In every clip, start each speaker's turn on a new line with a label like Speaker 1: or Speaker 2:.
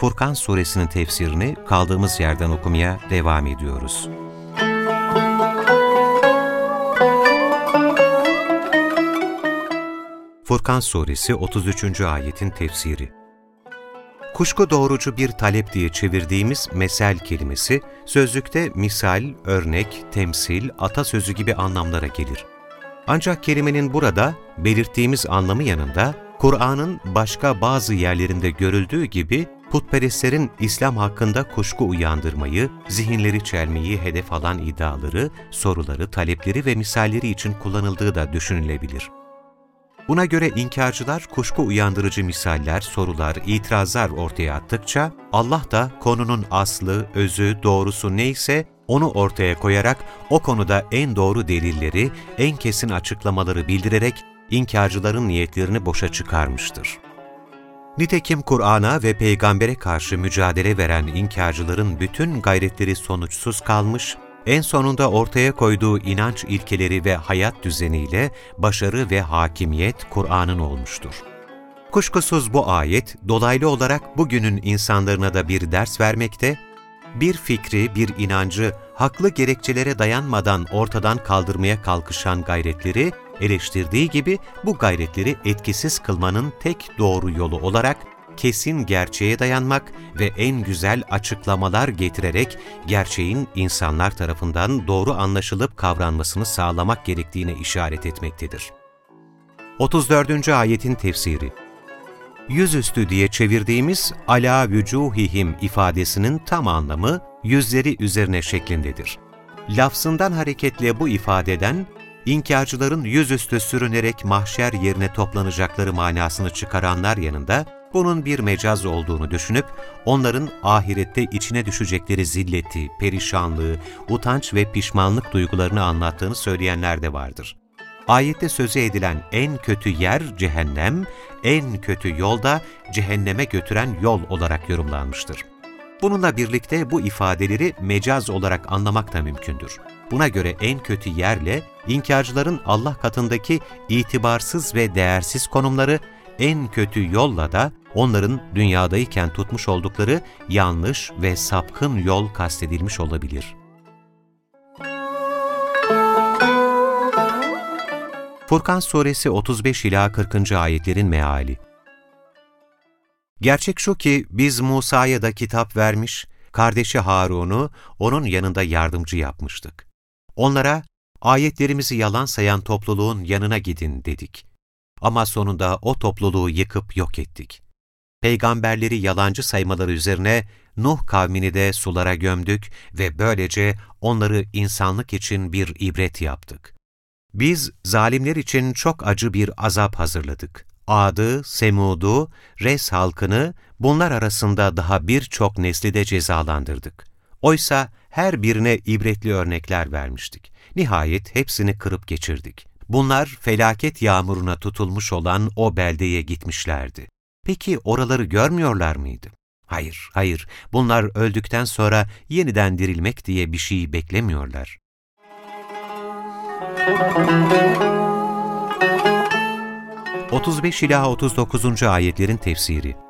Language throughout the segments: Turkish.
Speaker 1: Furkan Suresinin tefsirini kaldığımız yerden okumaya devam ediyoruz. Furkan Suresi 33. ayetin tefsiri Kuşku doğrucu bir talep diye çevirdiğimiz mesel kelimesi, sözlükte misal, örnek, temsil, atasözü gibi anlamlara gelir. Ancak kelimenin burada belirttiğimiz anlamı yanında, Kur'an'ın başka bazı yerlerinde görüldüğü gibi putperestlerin İslam hakkında kuşku uyandırmayı, zihinleri çelmeyi hedef alan iddiaları, soruları, talepleri ve misalleri için kullanıldığı da düşünülebilir. Buna göre inkarcılar kuşku uyandırıcı misaller, sorular, itirazlar ortaya attıkça, Allah da konunun aslı, özü, doğrusu neyse onu ortaya koyarak o konuda en doğru delilleri, en kesin açıklamaları bildirerek inkarcıların niyetlerini boşa çıkarmıştır. Nitekim Kur'an'a ve peygambere karşı mücadele veren inkarcıların bütün gayretleri sonuçsuz kalmış, en sonunda ortaya koyduğu inanç ilkeleri ve hayat düzeniyle başarı ve hakimiyet Kur'an'ın olmuştur. Kuşkusuz bu ayet dolaylı olarak bugünün insanlarına da bir ders vermekte, bir fikri, bir inancı haklı gerekçelere dayanmadan ortadan kaldırmaya kalkışan gayretleri eleştirdiği gibi bu gayretleri etkisiz kılmanın tek doğru yolu olarak kesin gerçeğe dayanmak ve en güzel açıklamalar getirerek gerçeğin insanlar tarafından doğru anlaşılıp kavranmasını sağlamak gerektiğine işaret etmektedir. 34. ayetin tefsiri Yüzüstü diye çevirdiğimiz ala vücuhihim ifadesinin tam anlamı yüzleri üzerine şeklindedir. Lafzından hareketle bu ifadeden İnkarcıların yüzüstü sürünerek mahşer yerine toplanacakları manasını çıkaranlar yanında, bunun bir mecaz olduğunu düşünüp, onların ahirette içine düşecekleri zilleti, perişanlığı, utanç ve pişmanlık duygularını anlattığını söyleyenler de vardır. Ayette sözü edilen en kötü yer cehennem, en kötü yolda cehenneme götüren yol olarak yorumlanmıştır. Bununla birlikte bu ifadeleri mecaz olarak anlamak da mümkündür. Buna göre en kötü yerle inkarcıların Allah katındaki itibarsız ve değersiz konumları, en kötü yolla da onların dünyadayken tutmuş oldukları yanlış ve sapkın yol kastedilmiş olabilir. Furkan Suresi 35 ila 40. ayetlerin meali Gerçek şu ki biz Musa'ya da kitap vermiş, kardeşi Harun'u onun yanında yardımcı yapmıştık. Onlara, ayetlerimizi yalan sayan topluluğun yanına gidin dedik. Ama sonunda o topluluğu yıkıp yok ettik. Peygamberleri yalancı saymaları üzerine Nuh kavmini de sulara gömdük ve böylece onları insanlık için bir ibret yaptık. Biz zalimler için çok acı bir azap hazırladık. Ad'ı, Semud'u, Res halkını bunlar arasında daha birçok nesli de cezalandırdık. Oysa her birine ibretli örnekler vermiştik. Nihayet hepsini kırıp geçirdik. Bunlar felaket yağmuruna tutulmuş olan o beldeye gitmişlerdi. Peki oraları görmüyorlar mıydı? Hayır, hayır. Bunlar öldükten sonra yeniden dirilmek diye bir şey beklemiyorlar. 35 ila 39. ayetlerin tefsiri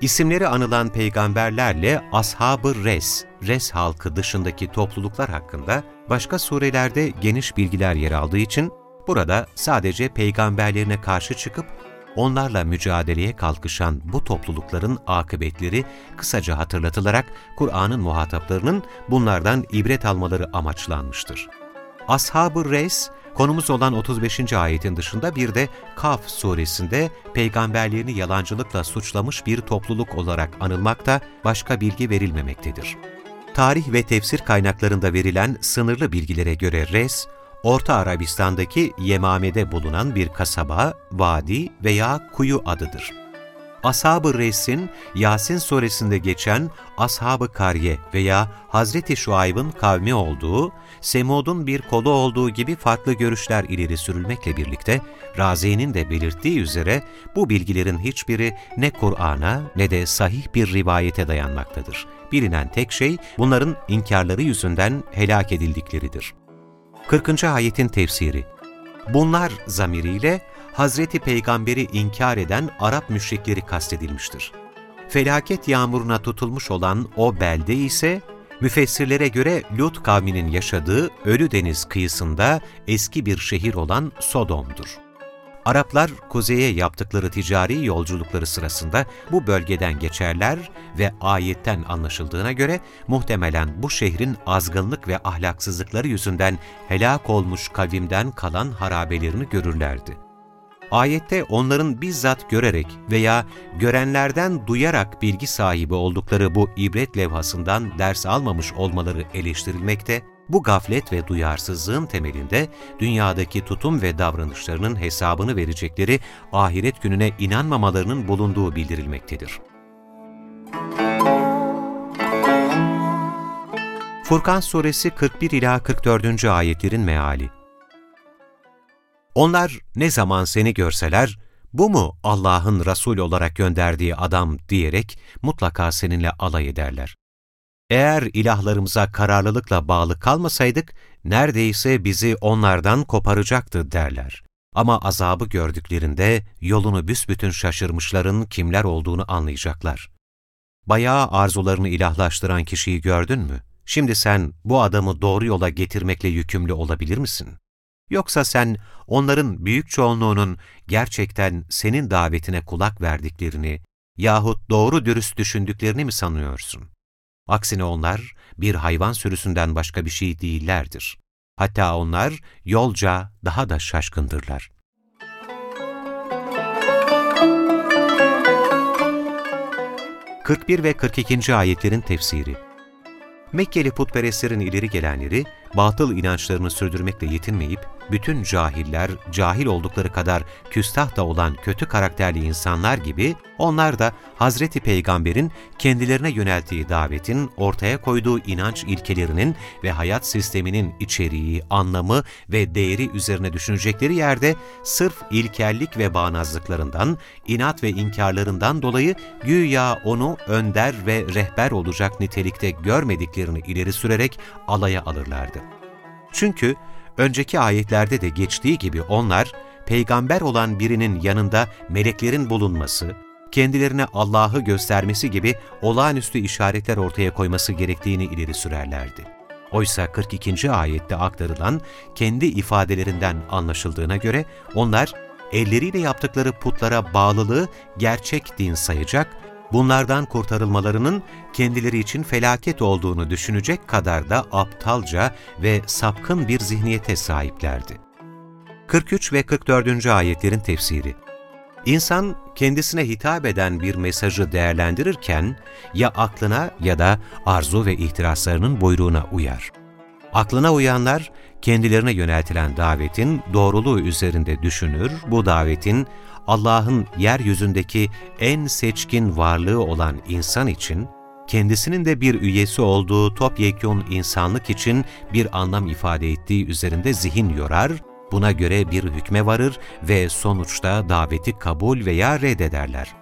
Speaker 1: İsimleri anılan peygamberlerle Ashab-ı Res, Res halkı dışındaki topluluklar hakkında başka surelerde geniş bilgiler yer aldığı için burada sadece peygamberlerine karşı çıkıp onlarla mücadeleye kalkışan bu toplulukların akıbetleri kısaca hatırlatılarak Kur'an'ın muhataplarının bunlardan ibret almaları amaçlanmıştır. Ashab-ı Res, Konumuz olan 35. ayetin dışında bir de Kaf suresinde peygamberlerini yalancılıkla suçlamış bir topluluk olarak anılmakta, başka bilgi verilmemektedir. Tarih ve tefsir kaynaklarında verilen sınırlı bilgilere göre Res, Orta Arabistan'daki Yemame'de bulunan bir kasaba, vadi veya kuyu adıdır. Ashab-ı Res'in Yasin suresinde geçen Ashab-ı Kariye veya Hazreti Şuayb'ın kavmi olduğu, Semud'un bir kolu olduğu gibi farklı görüşler ileri sürülmekle birlikte, Razi'nin de belirttiği üzere bu bilgilerin hiçbiri ne Kur'an'a ne de sahih bir rivayete dayanmaktadır. Bilinen tek şey bunların inkarları yüzünden helak edildikleridir. 40. ayetin tefsiri Bunlar zamiriyle Hazreti Peygamber'i inkar eden Arap müşrikleri kastedilmiştir. Felaket yağmuruna tutulmuş olan o belde ise müfessirlere göre Lut kavminin yaşadığı Ölü Deniz kıyısında eski bir şehir olan Sodom'dur. Araplar kuzeye yaptıkları ticari yolculukları sırasında bu bölgeden geçerler ve ayetten anlaşıldığına göre muhtemelen bu şehrin azgınlık ve ahlaksızlıkları yüzünden helak olmuş kavimden kalan harabelerini görürlerdi. Ayette onların bizzat görerek veya görenlerden duyarak bilgi sahibi oldukları bu ibret levhasından ders almamış olmaları eleştirilmekte, bu gaflet ve duyarsızlığın temelinde dünyadaki tutum ve davranışlarının hesabını verecekleri ahiret gününe inanmamalarının bulunduğu bildirilmektedir. Furkan Suresi 41 ila 44. ayetlerin meali onlar ne zaman seni görseler, bu mu Allah'ın Resul olarak gönderdiği adam diyerek mutlaka seninle alay ederler. Eğer ilahlarımıza kararlılıkla bağlı kalmasaydık, neredeyse bizi onlardan koparacaktı derler. Ama azabı gördüklerinde yolunu büsbütün şaşırmışların kimler olduğunu anlayacaklar. Bayağı arzularını ilahlaştıran kişiyi gördün mü? Şimdi sen bu adamı doğru yola getirmekle yükümlü olabilir misin? Yoksa sen onların büyük çoğunluğunun gerçekten senin davetine kulak verdiklerini yahut doğru dürüst düşündüklerini mi sanıyorsun? Aksine onlar bir hayvan sürüsünden başka bir şey değillerdir. Hatta onlar yolca daha da şaşkındırlar. ...41 ve 42. ayetlerin tefsiri Mekkeli putperestlerin ileri gelenleri, batıl inançlarını sürdürmekle yetinmeyip, bütün cahiller, cahil oldukları kadar küstah da olan kötü karakterli insanlar gibi, onlar da Hazreti Peygamber'in kendilerine yönelttiği davetin, ortaya koyduğu inanç ilkelerinin ve hayat sisteminin içeriği, anlamı ve değeri üzerine düşünecekleri yerde, sırf ilkellik ve bağnazlıklarından, inat ve inkarlarından dolayı güya onu önder ve rehber olacak nitelikte görmediklerini ileri sürerek alaya alırlardı. Çünkü önceki ayetlerde de geçtiği gibi onlar, peygamber olan birinin yanında meleklerin bulunması, kendilerine Allah'ı göstermesi gibi olağanüstü işaretler ortaya koyması gerektiğini ileri sürerlerdi. Oysa 42. ayette aktarılan kendi ifadelerinden anlaşıldığına göre onlar elleriyle yaptıkları putlara bağlılığı gerçek din sayacak bunlardan kurtarılmalarının kendileri için felaket olduğunu düşünecek kadar da aptalca ve sapkın bir zihniyete sahiplerdi. 43 ve 44. ayetlerin tefsiri İnsan kendisine hitap eden bir mesajı değerlendirirken ya aklına ya da arzu ve ihtiraslarının buyruğuna uyar. Aklına uyanlar kendilerine yöneltilen davetin doğruluğu üzerinde düşünür, bu davetin Allah'ın yeryüzündeki en seçkin varlığı olan insan için, kendisinin de bir üyesi olduğu topyekun insanlık için bir anlam ifade ettiği üzerinde zihin yorar, buna göre bir hükme varır ve sonuçta daveti kabul veya reddederler.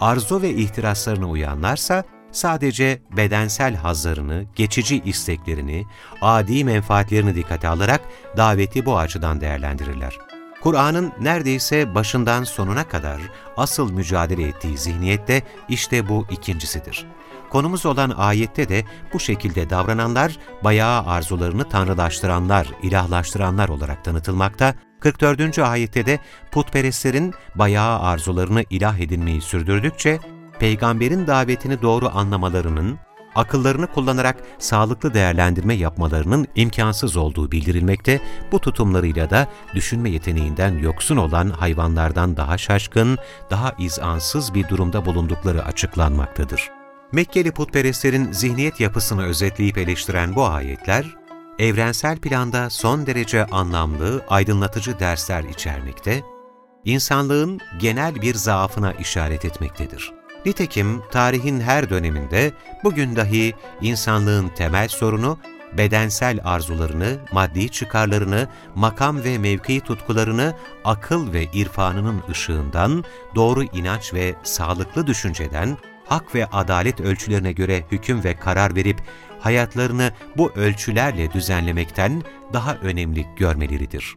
Speaker 1: Arzu ve ihtiraslarına uyanlarsa, sadece bedensel hazlarını, geçici isteklerini, adi menfaatlerini dikkate alarak daveti bu açıdan değerlendirirler. Kur'an'ın neredeyse başından sonuna kadar asıl mücadele ettiği zihniyette işte bu ikincisidir. Konumuz olan ayette de bu şekilde davrananlar bayağı arzularını tanrılaştıranlar, ilahlaştıranlar olarak tanıtılmakta, 44. ayette de putperestlerin bayağı arzularını ilah edinmeyi sürdürdükçe, peygamberin davetini doğru anlamalarının, akıllarını kullanarak sağlıklı değerlendirme yapmalarının imkansız olduğu bildirilmekte, bu tutumlarıyla da düşünme yeteneğinden yoksun olan hayvanlardan daha şaşkın, daha izansız bir durumda bulundukları açıklanmaktadır. Mekkeli putperestlerin zihniyet yapısını özetleyip eleştiren bu ayetler, evrensel planda son derece anlamlı, aydınlatıcı dersler içermekte, insanlığın genel bir zaafına işaret etmektedir. Nitekim tarihin her döneminde bugün dahi insanlığın temel sorunu bedensel arzularını, maddi çıkarlarını, makam ve mevki tutkularını akıl ve irfanının ışığından, doğru inanç ve sağlıklı düşünceden, hak ve adalet ölçülerine göre hüküm ve karar verip hayatlarını bu ölçülerle düzenlemekten daha önemli görmeleridir.